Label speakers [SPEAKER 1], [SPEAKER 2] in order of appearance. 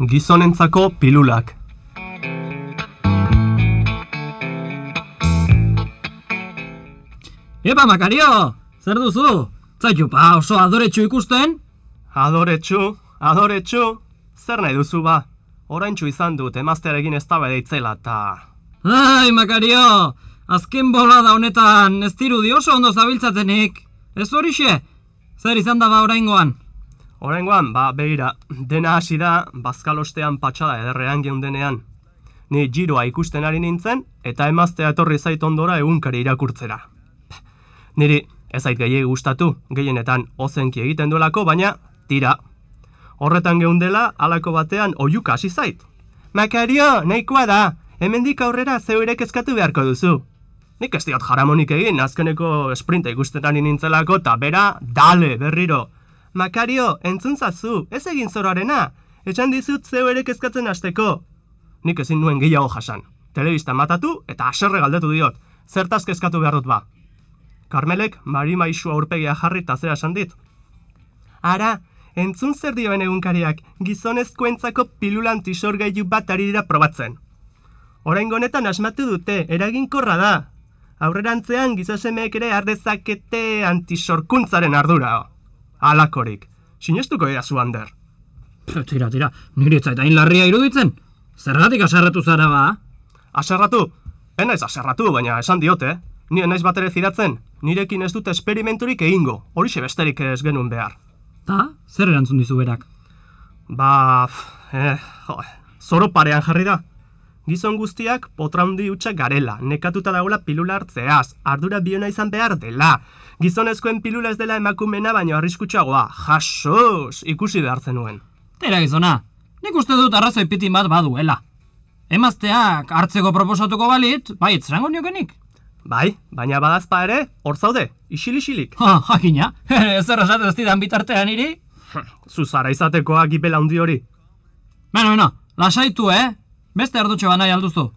[SPEAKER 1] gizonentzako pilulak.
[SPEAKER 2] Epa, Makario! Zer duzu? Zaitu, pa, oso adoretxu ikusten?
[SPEAKER 1] Adoretxu, adoretxu, zer nahi duzu ba? Oraintxu izan dut emaztearekin ez da itzela eta...
[SPEAKER 2] Ai, Makario! Azken bola da honetan ez dirudi oso ondo zabiltzatenik. Ez horixe? Zer izan da ba oraingoan?
[SPEAKER 1] Oraingoan, ba, behira, dena hasi da, bazkalostean patxada ederrean geundenean. Ni giroa ikusten ari nintzen, eta emaztea etorri zait ondora egunkari irakurtzera. Niri, ez zait gehiagi gustatu, gehienetan ozenki egiten duelako, baina tira. Horretan geundela, halako batean oiuka hasi zait. Makario, nahikoa da, hemendik aurrera zeurek eskatu beharko duzu. Nik ez diot jaramonik egin, azkeneko sprinta ikusten ari nintzelako, eta bera, dale, berriro. Makario, entzun zazu, ez egin zoroarena, etxan dizut zeu ere kezkatzen hasteko. Nik ezin nuen gehiago jasan. Telebista matatu eta aserre galdetu diot. Zertaz kezkatu behar dut ba. Karmelek mari maisu aurpegia jarri eta zera esan dit. Ara, entzun zer dioen egunkariak gizonezkoentzako pilulan tisorgailu bat ari dira probatzen. Orain honetan asmatu dute, eraginkorra da. Aurrerantzean gizasemeek ere ardezakete antisorkuntzaren ardura. Alakorik. Sinestuko dira zu hander.
[SPEAKER 2] Tira, tira, nire zaitain larria iruditzen. Zergatik aserratu zara ba?
[SPEAKER 1] Aserratu? Enaiz aserratu, baina esan diote. Ni naiz bat ere ziratzen. Nirekin ez dut esperimenturik egingo. Horixe besterik ez genuen behar.
[SPEAKER 2] Ta, zer erantzun dizu berak?
[SPEAKER 1] Ba, eh, jo, zoro parean jarri da. Gizon guztiak potraundi utxak garela, nekatuta dagoela pilula hartzeaz, ardura biona izan behar dela. Gizonezkoen pilula ez dela emakumena baino arriskutsagoa, jasos, ikusi behartzen nuen.
[SPEAKER 2] Tera gizona, nik uste dut arrazoi pitin bat baduela. Emazteak hartzeko proposatuko balit, bai etzrango niokenik.
[SPEAKER 1] Bai, baina badazpa ere, hor zaude, isil-isilik.
[SPEAKER 2] Ha, jakina, zer esatu ez didan bitartean iri?
[SPEAKER 1] Zuzara izatekoa gipela handi hori.
[SPEAKER 2] Beno, beno, lasaitu, eh? Beste ardutxo nahi alduzu.